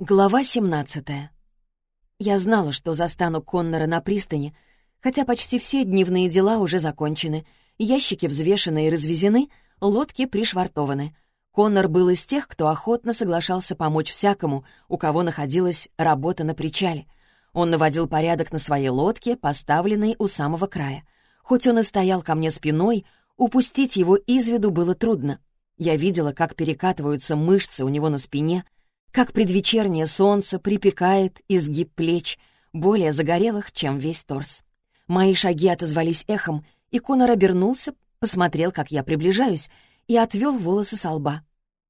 Глава 17 Я знала, что застану Коннора на пристани, хотя почти все дневные дела уже закончены, ящики взвешены и развезены, лодки пришвартованы. Коннор был из тех, кто охотно соглашался помочь всякому, у кого находилась работа на причале. Он наводил порядок на своей лодке, поставленной у самого края. Хоть он и стоял ко мне спиной, упустить его из виду было трудно. Я видела, как перекатываются мышцы у него на спине — как предвечернее солнце припекает изгиб плеч, более загорелых, чем весь торс. Мои шаги отозвались эхом, и Конор обернулся, посмотрел, как я приближаюсь, и отвел волосы со лба.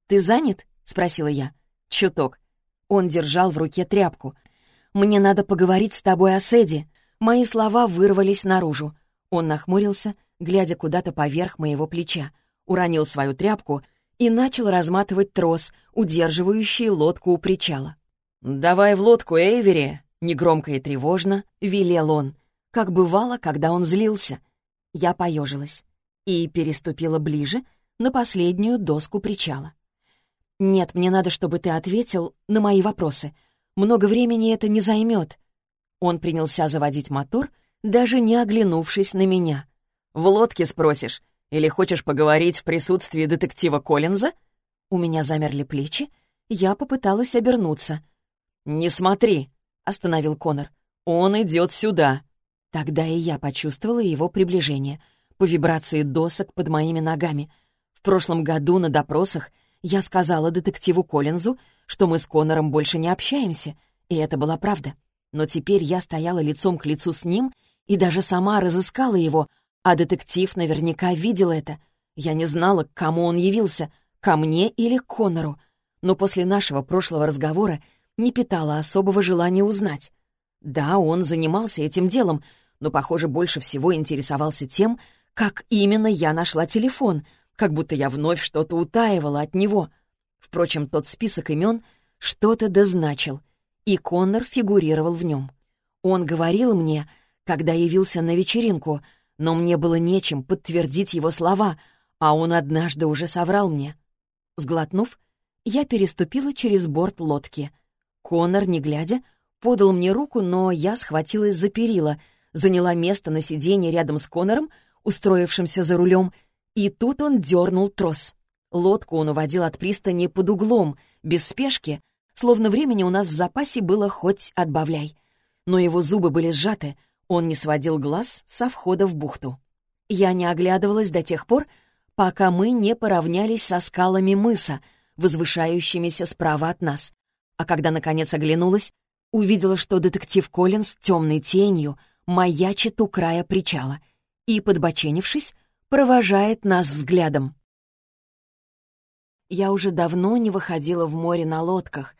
«Ты занят?» — спросила я. «Чуток». Он держал в руке тряпку. «Мне надо поговорить с тобой о Сэдди». Мои слова вырвались наружу. Он нахмурился, глядя куда-то поверх моего плеча, уронил свою тряпку — и начал разматывать трос, удерживающий лодку у причала. «Давай в лодку, Эйвери!» — негромко и тревожно велел он, как бывало, когда он злился. Я поежилась и переступила ближе на последнюю доску причала. «Нет, мне надо, чтобы ты ответил на мои вопросы. Много времени это не займет». Он принялся заводить мотор, даже не оглянувшись на меня. «В лодке спросишь. Или хочешь поговорить в присутствии детектива Коллинза?» У меня замерли плечи, я попыталась обернуться. «Не смотри», — остановил Конор. «Он идет сюда». Тогда и я почувствовала его приближение, по вибрации досок под моими ногами. В прошлом году на допросах я сказала детективу Коллинзу, что мы с Конором больше не общаемся, и это была правда. Но теперь я стояла лицом к лицу с ним и даже сама разыскала его, а детектив наверняка видел это. Я не знала, к кому он явился, ко мне или к Коннору. Но после нашего прошлого разговора не питала особого желания узнать. Да, он занимался этим делом, но, похоже, больше всего интересовался тем, как именно я нашла телефон, как будто я вновь что-то утаивала от него. Впрочем, тот список имен что-то дозначил, и Коннор фигурировал в нем. Он говорил мне, когда явился на вечеринку — но мне было нечем подтвердить его слова, а он однажды уже соврал мне. Сглотнув, я переступила через борт лодки. Конор, не глядя, подал мне руку, но я схватилась за перила, заняла место на сиденье рядом с Конором, устроившимся за рулем, и тут он дернул трос. Лодку он уводил от пристани под углом, без спешки, словно времени у нас в запасе было хоть отбавляй. Но его зубы были сжаты — он не сводил глаз со входа в бухту. Я не оглядывалась до тех пор, пока мы не поравнялись со скалами мыса, возвышающимися справа от нас. А когда, наконец, оглянулась, увидела, что детектив Коллинз темной тенью маячит у края причала и, подбоченившись, провожает нас взглядом. Я уже давно не выходила в море на лодках,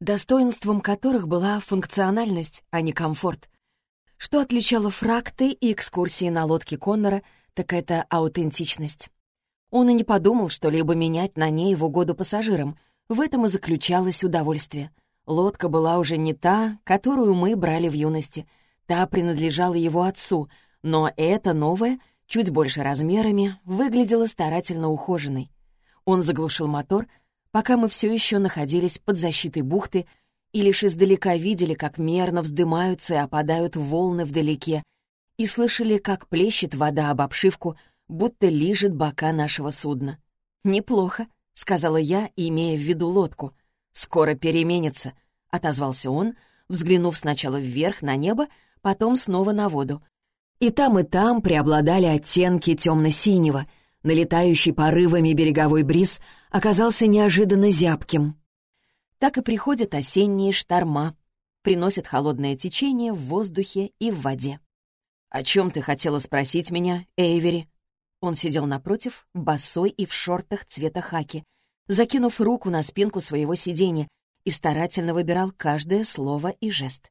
достоинством которых была функциональность, а не комфорт. Что отличало фракты и экскурсии на лодке Коннора, так это аутентичность. Он и не подумал что-либо менять на ней в угоду пассажирам. В этом и заключалось удовольствие. Лодка была уже не та, которую мы брали в юности. Та принадлежала его отцу, но эта новая, чуть больше размерами, выглядела старательно ухоженной. Он заглушил мотор, пока мы все еще находились под защитой бухты, и лишь издалека видели, как мерно вздымаются и опадают волны вдалеке, и слышали, как плещет вода об обшивку, будто лижет бока нашего судна. «Неплохо», — сказала я, имея в виду лодку. «Скоро переменится», — отозвался он, взглянув сначала вверх на небо, потом снова на воду. И там, и там преобладали оттенки темно-синего. Налетающий порывами береговой бриз оказался неожиданно зябким, так и приходят осенние шторма, приносят холодное течение в воздухе и в воде. «О чем ты хотела спросить меня, Эйвери?» Он сидел напротив, босой и в шортах цвета хаки, закинув руку на спинку своего сиденья и старательно выбирал каждое слово и жест.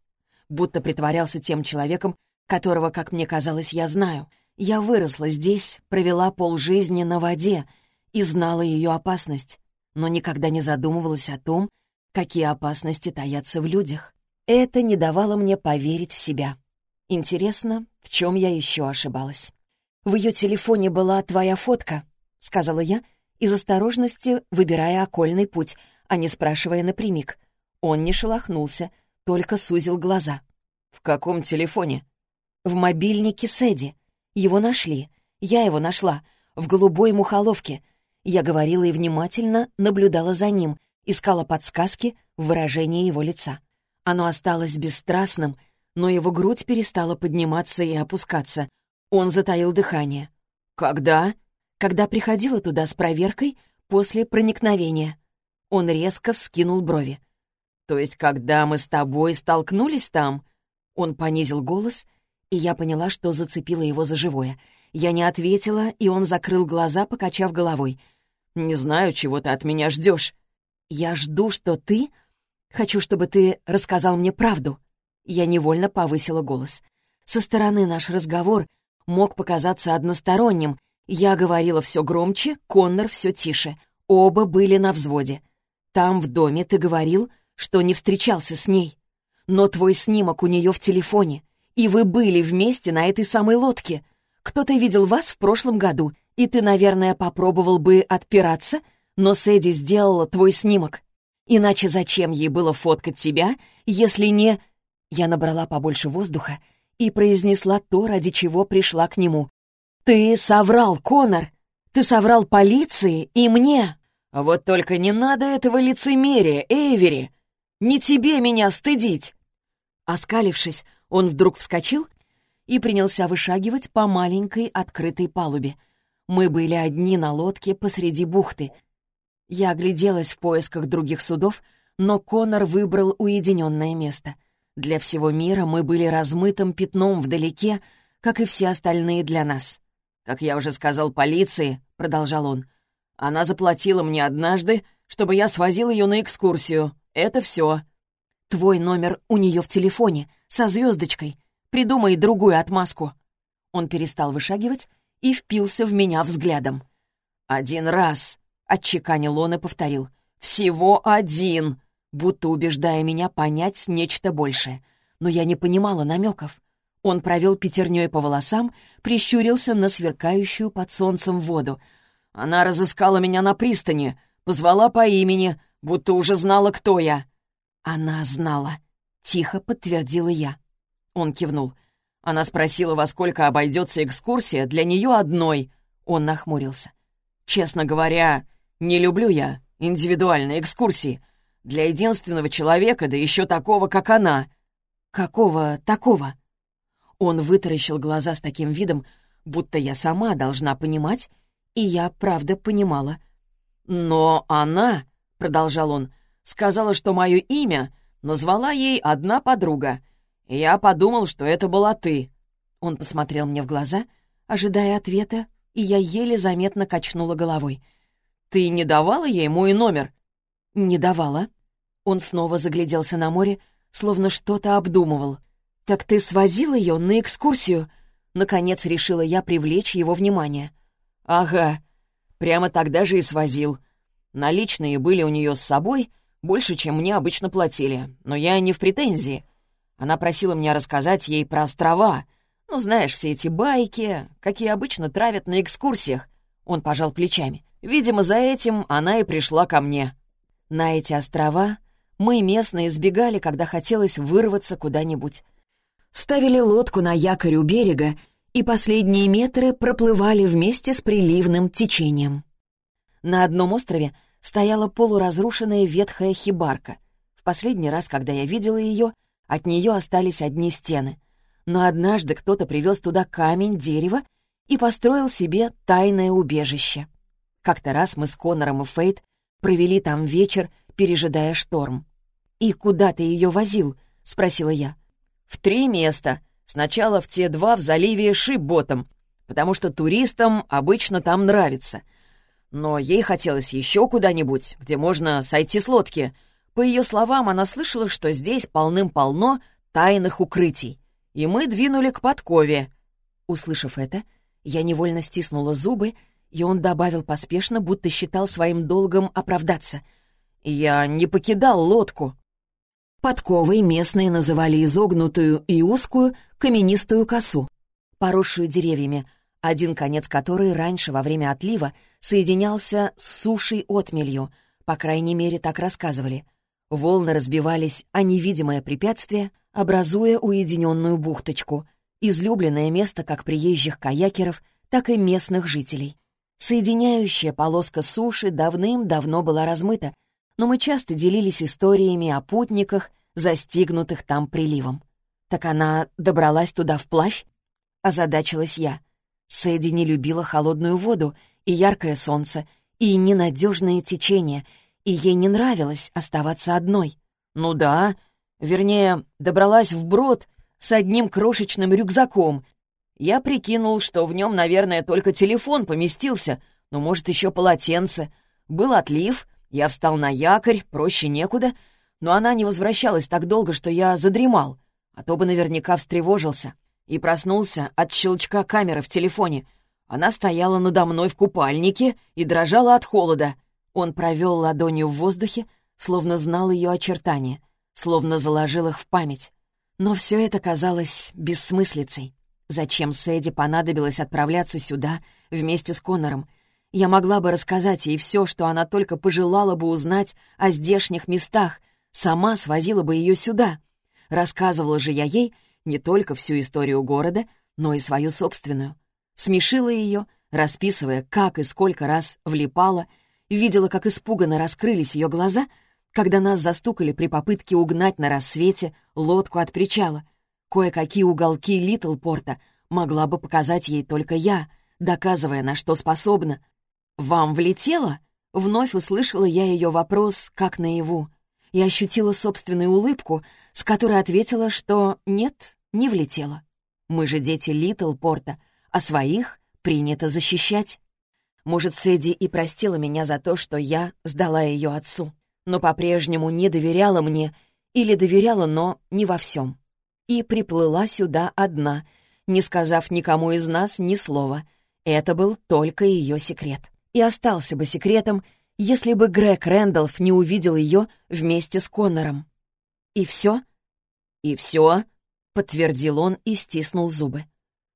Будто притворялся тем человеком, которого, как мне казалось, я знаю. Я выросла здесь, провела полжизни на воде и знала ее опасность, но никогда не задумывалась о том, какие опасности таятся в людях. Это не давало мне поверить в себя. Интересно, в чем я еще ошибалась. «В ее телефоне была твоя фотка», — сказала я, из осторожности выбирая окольный путь, а не спрашивая напрямик. Он не шелохнулся, только сузил глаза. «В каком телефоне?» «В мобильнике Сэдди. Его нашли. Я его нашла. В голубой мухоловке. Я говорила и внимательно наблюдала за ним, искала подсказки в выражении его лица. Оно осталось бесстрастным, но его грудь перестала подниматься и опускаться. Он затаил дыхание. «Когда?» «Когда приходила туда с проверкой после проникновения». Он резко вскинул брови. «То есть, когда мы с тобой столкнулись там?» Он понизил голос, и я поняла, что зацепила его за живое. Я не ответила, и он закрыл глаза, покачав головой. «Не знаю, чего ты от меня ждешь. «Я жду, что ты...» «Хочу, чтобы ты рассказал мне правду». Я невольно повысила голос. Со стороны наш разговор мог показаться односторонним. Я говорила все громче, Коннор все тише. Оба были на взводе. Там, в доме, ты говорил, что не встречался с ней. Но твой снимок у нее в телефоне, и вы были вместе на этой самой лодке. Кто-то видел вас в прошлом году, и ты, наверное, попробовал бы отпираться, но Сэдди сделала твой снимок. Иначе зачем ей было фоткать тебя, если не...» Я набрала побольше воздуха и произнесла то, ради чего пришла к нему. «Ты соврал, Конор! Ты соврал полиции и мне!» «Вот только не надо этого лицемерия, Эйвери! Не тебе меня стыдить!» Оскалившись, он вдруг вскочил и принялся вышагивать по маленькой открытой палубе. Мы были одни на лодке посреди бухты. Я огляделась в поисках других судов, но Конор выбрал уединенное место. Для всего мира мы были размытым пятном вдалеке, как и все остальные для нас. «Как я уже сказал полиции», — продолжал он, — «она заплатила мне однажды, чтобы я свозил ее на экскурсию. Это все. Твой номер у нее в телефоне, со звездочкой. Придумай другую отмазку». Он перестал вышагивать и впился в меня взглядом. «Один раз», — отчеканил он и повторил. «Всего один!» будто убеждая меня понять нечто большее. Но я не понимала намеков. Он провел пятерней по волосам, прищурился на сверкающую под солнцем воду. Она разыскала меня на пристани, позвала по имени, будто уже знала, кто я. «Она знала», — тихо подтвердила я. Он кивнул. Она спросила, во сколько обойдется экскурсия для нее одной. Он нахмурился. «Честно говоря, не люблю я индивидуальные экскурсии. Для единственного человека, да еще такого, как она». «Какого такого?» Он вытаращил глаза с таким видом, будто я сама должна понимать, и я, правда, понимала. «Но она», — продолжал он, — сказала, что мое имя назвала ей одна подруга. Я подумал, что это была ты». Он посмотрел мне в глаза, ожидая ответа, и я еле заметно качнула головой. «Ты не давала ей мой номер?» «Не давала». Он снова загляделся на море, словно что-то обдумывал. «Так ты свозил ее на экскурсию?» Наконец решила я привлечь его внимание. «Ага, прямо тогда же и свозил. Наличные были у нее с собой, больше, чем мне обычно платили, но я не в претензии. Она просила меня рассказать ей про острова. Ну, знаешь, все эти байки, какие обычно травят на экскурсиях. Он пожал плечами. Видимо, за этим она и пришла ко мне. На эти острова мы местные избегали, когда хотелось вырваться куда-нибудь. Ставили лодку на якорь у берега, и последние метры проплывали вместе с приливным течением. На одном острове стояла полуразрушенная ветхая хибарка. В последний раз, когда я видела ее, от нее остались одни стены. Но однажды кто-то привез туда камень, дерево и построил себе тайное убежище. Как-то раз мы с Конором и Фейт провели там вечер, пережидая шторм. «И куда ты ее возил?» — спросила я. «В три места. Сначала в те два в заливе Шиботом, потому что туристам обычно там нравится. Но ей хотелось еще куда-нибудь, где можно сойти с лодки. По ее словам, она слышала, что здесь полным-полно тайных укрытий. И мы двинули к подкове». Услышав это, я невольно стиснула зубы и он добавил поспешно, будто считал своим долгом оправдаться. «Я не покидал лодку». Подковой местные называли изогнутую и узкую каменистую косу, поросшую деревьями, один конец которой раньше во время отлива соединялся с сушей отмелью, по крайней мере, так рассказывали. Волны разбивались о невидимое препятствие, образуя уединенную бухточку, излюбленное место как приезжих каякеров, так и местных жителей. Соединяющая полоска суши давным-давно была размыта, но мы часто делились историями о путниках, застигнутых там приливом. «Так она добралась туда вплавь?» — озадачилась я. Сэдди не любила холодную воду и яркое солнце, и ненадежное течение, и ей не нравилось оставаться одной. «Ну да, вернее, добралась вброд с одним крошечным рюкзаком я прикинул, что в нем, наверное, только телефон поместился, но, может, еще полотенце. Был отлив, я встал на якорь, проще некуда, но она не возвращалась так долго, что я задремал, а то бы наверняка встревожился. И проснулся от щелчка камеры в телефоне. Она стояла надо мной в купальнике и дрожала от холода. Он провел ладонью в воздухе, словно знал ее очертания, словно заложил их в память. Но все это казалось бессмыслицей. Зачем Сэдди понадобилось отправляться сюда вместе с Коннором? Я могла бы рассказать ей все, что она только пожелала бы узнать о здешних местах, сама свозила бы ее сюда. Рассказывала же я ей не только всю историю города, но и свою собственную. Смешила ее, расписывая, как и сколько раз влипала, видела, как испуганно раскрылись ее глаза, когда нас застукали при попытке угнать на рассвете лодку от причала — Кое-какие уголки Литлпорта могла бы показать ей только я, доказывая, на что способна. «Вам влетело?» Вновь услышала я ее вопрос, как наяву, и ощутила собственную улыбку, с которой ответила, что нет, не влетело. Мы же дети Литлпорта, а своих принято защищать. Может, Сэдди и простила меня за то, что я сдала ее отцу, но по-прежнему не доверяла мне или доверяла, но не во всем и приплыла сюда одна, не сказав никому из нас ни слова. Это был только ее секрет. И остался бы секретом, если бы Грег Рэндалф не увидел ее вместе с Коннором. «И все?» «И все?» — подтвердил он и стиснул зубы.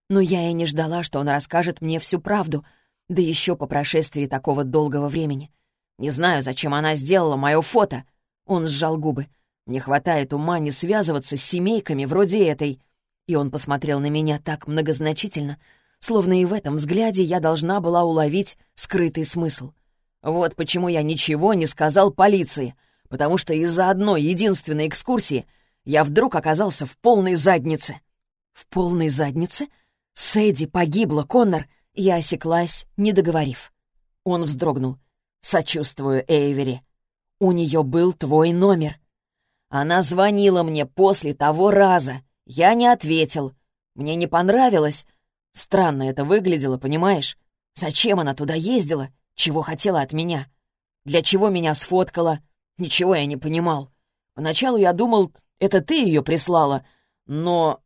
Но я и не ждала, что он расскажет мне всю правду, да еще по прошествии такого долгого времени. Не знаю, зачем она сделала мое фото. Он сжал губы. Не хватает ума не связываться с семейками вроде этой. И он посмотрел на меня так многозначительно, словно и в этом взгляде я должна была уловить скрытый смысл. Вот почему я ничего не сказал полиции, потому что из-за одной единственной экскурсии я вдруг оказался в полной заднице. В полной заднице? Сэдди погибла, Коннор. Я осеклась, не договорив. Он вздрогнул. «Сочувствую, Эйвери. У нее был твой номер. Она звонила мне после того раза. Я не ответил. Мне не понравилось. Странно это выглядело, понимаешь? Зачем она туда ездила? Чего хотела от меня? Для чего меня сфоткала? Ничего я не понимал. Поначалу я думал, это ты ее прислала, но...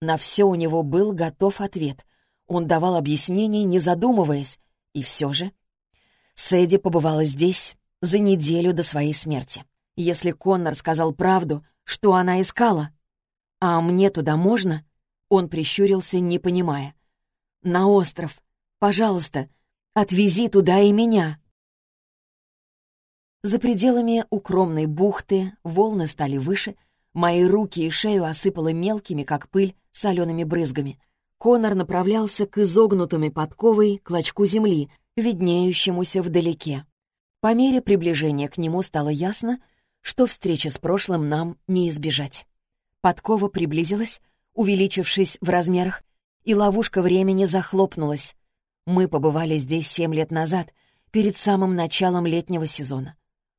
На все у него был готов ответ. Он давал объяснение, не задумываясь. И все же... Сэдди побывала здесь за неделю до своей смерти. Если Коннор сказал правду, что она искала? А мне туда можно? Он прищурился, не понимая. На остров. Пожалуйста, отвези туда и меня. За пределами укромной бухты волны стали выше, мои руки и шею осыпало мелкими, как пыль, солеными брызгами. Конор направлялся к изогнутыми подковой клочку земли, виднеющемуся вдалеке. По мере приближения к нему стало ясно, что встречи с прошлым нам не избежать. Подкова приблизилась, увеличившись в размерах, и ловушка времени захлопнулась. Мы побывали здесь семь лет назад, перед самым началом летнего сезона.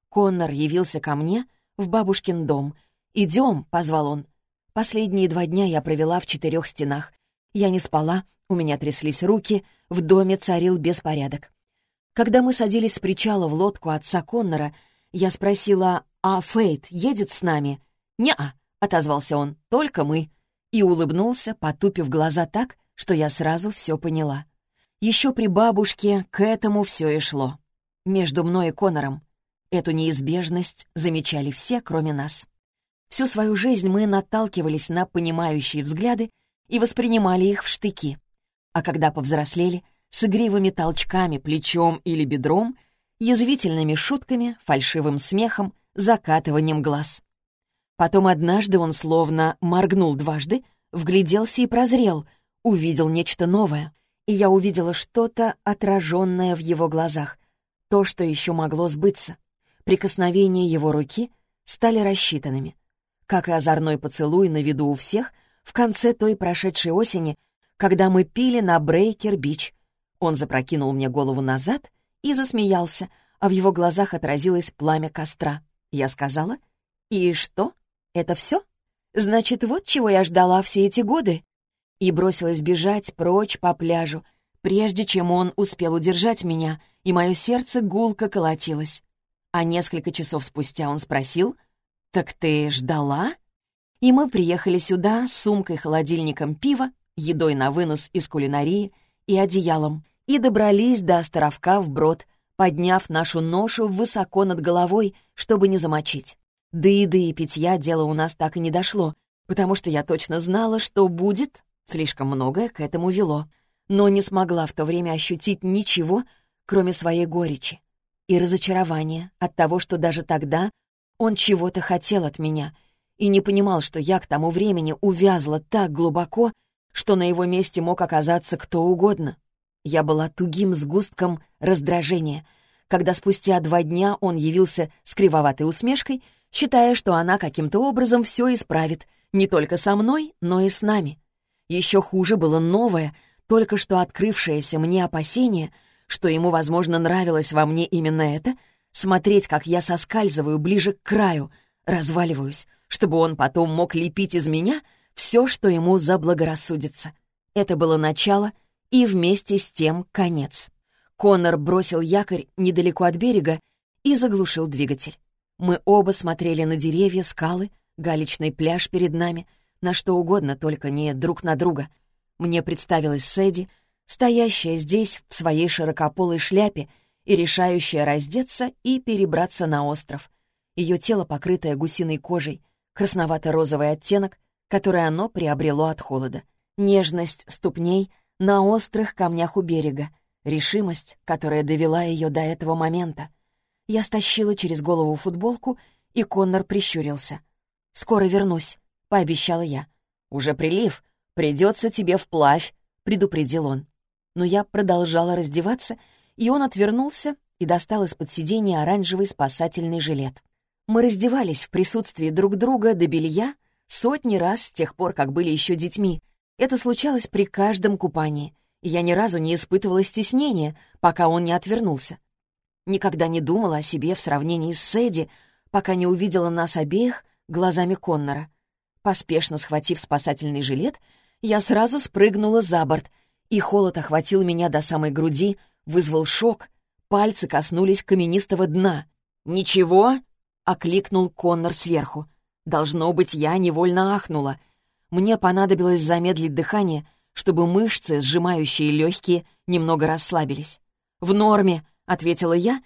Коннор явился ко мне в бабушкин дом. «Идем», — позвал он. Последние два дня я провела в четырех стенах. Я не спала, у меня тряслись руки, в доме царил беспорядок. Когда мы садились с причала в лодку отца Коннора, я спросила, «А Фейт едет с нами?» «Не-а», — отозвался он, — «только мы». И улыбнулся, потупив глаза так, что я сразу все поняла. Еще при бабушке к этому все и шло. Между мной и Конором. Эту неизбежность замечали все, кроме нас. Всю свою жизнь мы наталкивались на понимающие взгляды и воспринимали их в штыки. А когда повзрослели, с игривыми толчками плечом или бедром, язвительными шутками, фальшивым смехом, закатыванием глаз. Потом однажды он словно моргнул дважды, вгляделся и прозрел, увидел нечто новое. И я увидела что-то отраженное в его глазах, то, что еще могло сбыться. Прикосновения его руки стали рассчитанными. Как и озорной поцелуй на виду у всех в конце той прошедшей осени, когда мы пили на Брейкер-Бич. Он запрокинул мне голову назад и засмеялся, а в его глазах отразилось пламя костра. Я сказала, «И что?» Это все? Значит, вот чего я ждала все эти годы. И бросилась бежать прочь по пляжу, прежде чем он успел удержать меня, и мое сердце гулко колотилось. А несколько часов спустя он спросил, «Так ты ждала?» И мы приехали сюда с сумкой-холодильником пива, едой на вынос из кулинарии и одеялом, и добрались до островка вброд, подняв нашу ношу высоко над головой, чтобы не замочить. До еды и питья дело у нас так и не дошло, потому что я точно знала, что будет, слишком многое к этому вело, но не смогла в то время ощутить ничего, кроме своей горечи и разочарования от того, что даже тогда он чего-то хотел от меня и не понимал, что я к тому времени увязла так глубоко, что на его месте мог оказаться кто угодно. Я была тугим сгустком раздражения, когда спустя два дня он явился с кривоватой усмешкой — считая, что она каким-то образом все исправит, не только со мной, но и с нами. Еще хуже было новое, только что открывшееся мне опасение, что ему, возможно, нравилось во мне именно это, смотреть, как я соскальзываю ближе к краю, разваливаюсь, чтобы он потом мог лепить из меня все, что ему заблагорассудится. Это было начало и вместе с тем конец. Коннор бросил якорь недалеко от берега и заглушил двигатель. Мы оба смотрели на деревья, скалы, галечный пляж перед нами, на что угодно, только не друг на друга. Мне представилась Сэдди, стоящая здесь в своей широкополой шляпе и решающая раздеться и перебраться на остров. Ее тело, покрытое гусиной кожей, красновато-розовый оттенок, который оно приобрело от холода, нежность ступней на острых камнях у берега, решимость, которая довела ее до этого момента — я стащила через голову футболку, и Коннор прищурился. «Скоро вернусь», — пообещала я. «Уже прилив. Придется тебе вплавь», — предупредил он. Но я продолжала раздеваться, и он отвернулся и достал из-под сиденья оранжевый спасательный жилет. Мы раздевались в присутствии друг друга до белья сотни раз с тех пор, как были еще детьми. Это случалось при каждом купании, и я ни разу не испытывала стеснения, пока он не отвернулся. Никогда не думала о себе в сравнении с Сэдди, пока не увидела нас обеих глазами Коннора. Поспешно схватив спасательный жилет, я сразу спрыгнула за борт, и холод охватил меня до самой груди, вызвал шок. Пальцы коснулись каменистого дна. «Ничего?» — окликнул Коннор сверху. Должно быть, я невольно ахнула. Мне понадобилось замедлить дыхание, чтобы мышцы, сжимающие легкие, немного расслабились. «В норме», ответила я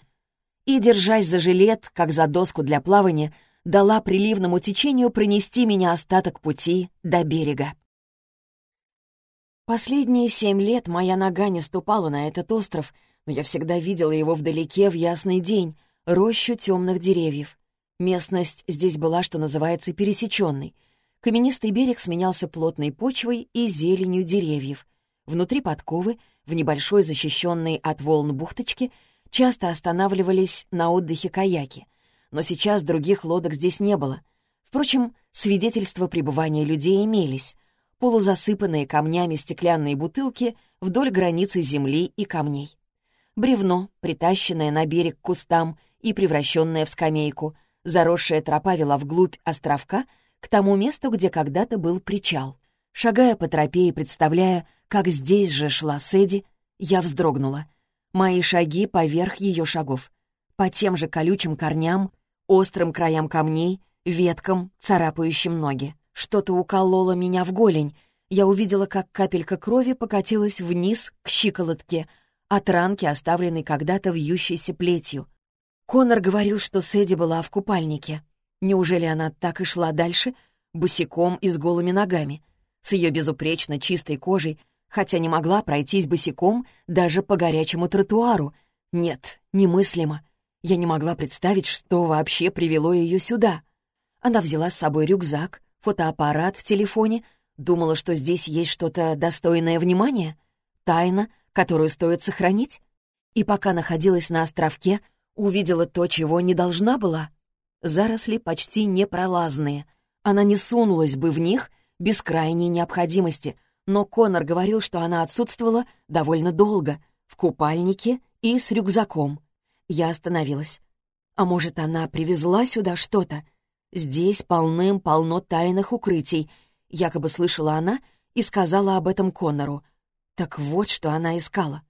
и, держась за жилет, как за доску для плавания, дала приливному течению пронести меня остаток пути до берега. Последние семь лет моя нога не ступала на этот остров, но я всегда видела его вдалеке в ясный день, рощу темных деревьев. Местность здесь была, что называется, пересеченной. Каменистый берег сменялся плотной почвой и зеленью деревьев. Внутри подковы, в небольшой защищенной от волн бухточке, часто останавливались на отдыхе каяки, но сейчас других лодок здесь не было. Впрочем, свидетельства пребывания людей имелись. Полузасыпанные камнями стеклянные бутылки вдоль границы земли и камней. Бревно, притащенное на берег к кустам и превращенное в скамейку, заросшая тропа вела вглубь островка к тому месту, где когда-то был причал. Шагая по тропе и представляя, как здесь же шла Сэдди, я вздрогнула. Мои шаги поверх ее шагов. По тем же колючим корням, острым краям камней, веткам, царапающим ноги. Что-то укололо меня в голень. Я увидела, как капелька крови покатилась вниз к щиколотке, от ранки, оставленной когда-то вьющейся плетью. Конор говорил, что Сэдди была в купальнике. Неужели она так и шла дальше, босиком и с голыми ногами? С ее безупречно чистой кожей, хотя не могла пройтись босиком даже по горячему тротуару. Нет, немыслимо. Я не могла представить, что вообще привело ее сюда. Она взяла с собой рюкзак, фотоаппарат в телефоне, думала, что здесь есть что-то достойное внимания, тайна, которую стоит сохранить. И пока находилась на островке, увидела то, чего не должна была. Заросли почти непролазные. Она не сунулась бы в них без крайней необходимости, но Конор говорил, что она отсутствовала довольно долго, в купальнике и с рюкзаком. Я остановилась. А может, она привезла сюда что-то? Здесь полным-полно тайных укрытий. Якобы слышала она и сказала об этом Коннору. Так вот, что она искала.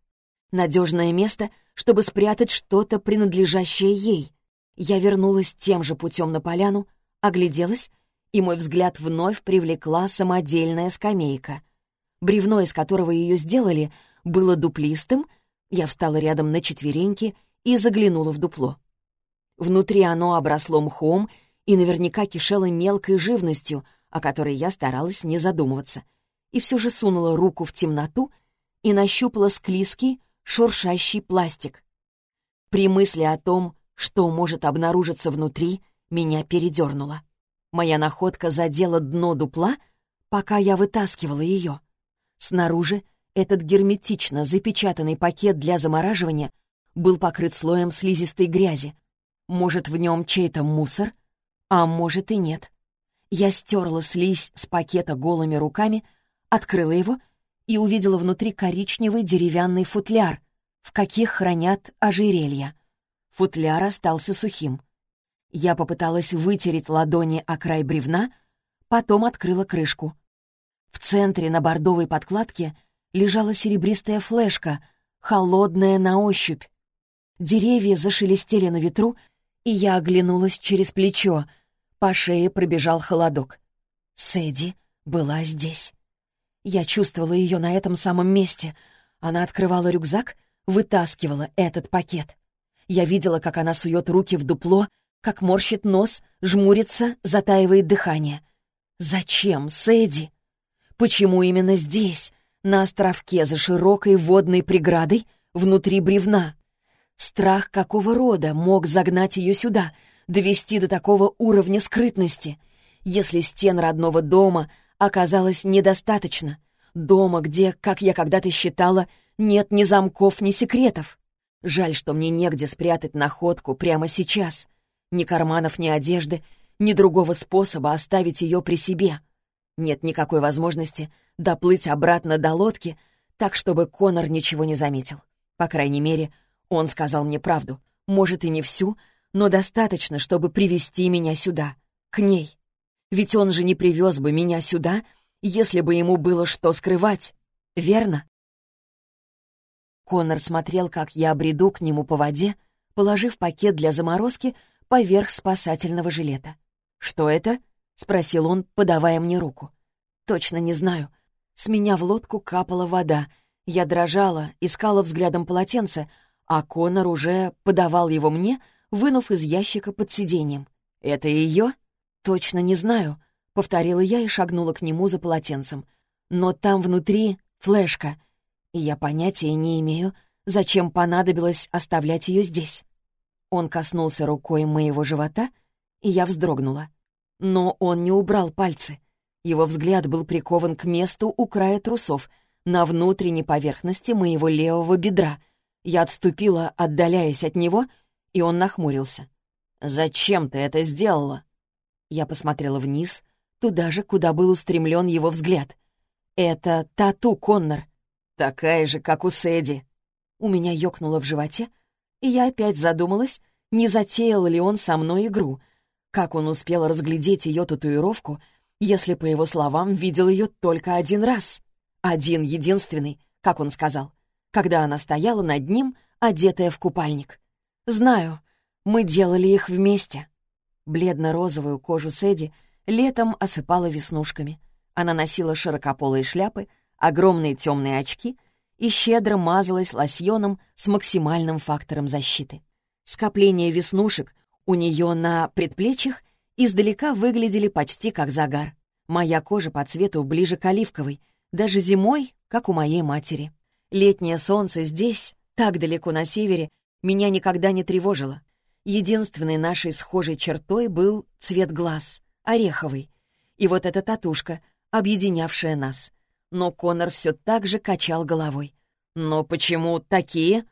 Надежное место, чтобы спрятать что-то, принадлежащее ей. Я вернулась тем же путем на поляну, огляделась, и мой взгляд вновь привлекла самодельная скамейка. Бревно, из которого ее сделали, было дуплистым. Я встала рядом на четвереньки и заглянула в дупло. Внутри оно обросло мхом и наверняка кишела мелкой живностью, о которой я старалась не задумываться, и все же сунула руку в темноту и нащупала склизкий, шуршащий пластик. При мысли о том, что может обнаружиться внутри, меня передернуло. Моя находка задела дно дупла, пока я вытаскивала ее. Снаружи этот герметично запечатанный пакет для замораживания был покрыт слоем слизистой грязи. Может, в нем чей-то мусор — а может и нет. Я стерла слизь с пакета голыми руками, открыла его и увидела внутри коричневый деревянный футляр, в каких хранят ожерелья. Футляр остался сухим. Я попыталась вытереть ладони о край бревна, потом открыла крышку. В центре на бордовой подкладке лежала серебристая флешка, холодная на ощупь. Деревья зашелестели на ветру, и я оглянулась через плечо — по шее пробежал холодок. Сэдди была здесь. Я чувствовала ее на этом самом месте. Она открывала рюкзак, вытаскивала этот пакет. Я видела, как она сует руки в дупло, как морщит нос, жмурится, затаивает дыхание. Зачем, Сэдди? Почему именно здесь, на островке за широкой водной преградой, внутри бревна? Страх какого рода мог загнать ее сюда, довести до такого уровня скрытности, если стен родного дома оказалось недостаточно. Дома, где, как я когда-то считала, нет ни замков, ни секретов. Жаль, что мне негде спрятать находку прямо сейчас. Ни карманов, ни одежды, ни другого способа оставить ее при себе. Нет никакой возможности доплыть обратно до лодки, так, чтобы Конор ничего не заметил. По крайней мере, он сказал мне правду. Может, и не всю, но достаточно, чтобы привести меня сюда, к ней. Ведь он же не привез бы меня сюда, если бы ему было что скрывать, верно? Коннор смотрел, как я бреду к нему по воде, положив пакет для заморозки поверх спасательного жилета. «Что это?» — спросил он, подавая мне руку. «Точно не знаю. С меня в лодку капала вода. Я дрожала, искала взглядом полотенце, а Коннор уже подавал его мне, вынув из ящика под сиденьем. «Это ее?» «Точно не знаю», — повторила я и шагнула к нему за полотенцем. «Но там внутри флешка, и я понятия не имею, зачем понадобилось оставлять ее здесь». Он коснулся рукой моего живота, и я вздрогнула. Но он не убрал пальцы. Его взгляд был прикован к месту у края трусов, на внутренней поверхности моего левого бедра. Я отступила, отдаляясь от него — и он нахмурился. «Зачем ты это сделала?» Я посмотрела вниз, туда же, куда был устремлен его взгляд. «Это тату, Коннор. Такая же, как у Сэдди». У меня ёкнуло в животе, и я опять задумалась, не затеял ли он со мной игру. Как он успел разглядеть ее татуировку, если, по его словам, видел ее только один раз? Один, единственный, как он сказал, когда она стояла над ним, одетая в купальник. «Знаю. Мы делали их вместе». Бледно-розовую кожу Сэдди летом осыпала веснушками. Она носила широкополые шляпы, огромные темные очки и щедро мазалась лосьоном с максимальным фактором защиты. Скопления веснушек у нее на предплечьях издалека выглядели почти как загар. Моя кожа по цвету ближе к оливковой, Даже зимой, как у моей матери. Летнее солнце здесь, так далеко на севере, меня никогда не тревожило. Единственной нашей схожей чертой был цвет глаз, ореховый. И вот эта татушка, объединявшая нас. Но Конор все так же качал головой. «Но почему такие?»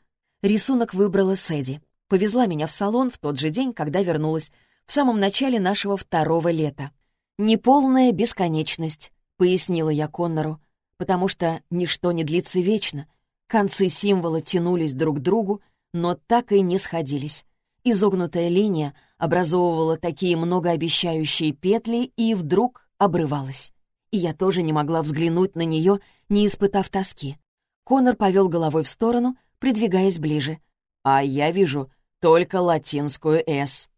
Рисунок выбрала Сэдди. Повезла меня в салон в тот же день, когда вернулась, в самом начале нашего второго лета. «Неполная бесконечность», — пояснила я Коннору, потому что ничто не длится вечно. Концы символа тянулись друг к другу, но так и не сходились. Изогнутая линия образовывала такие многообещающие петли и вдруг обрывалась. И я тоже не могла взглянуть на нее, не испытав тоски. Конор повел головой в сторону, придвигаясь ближе. «А я вижу только латинскую «С».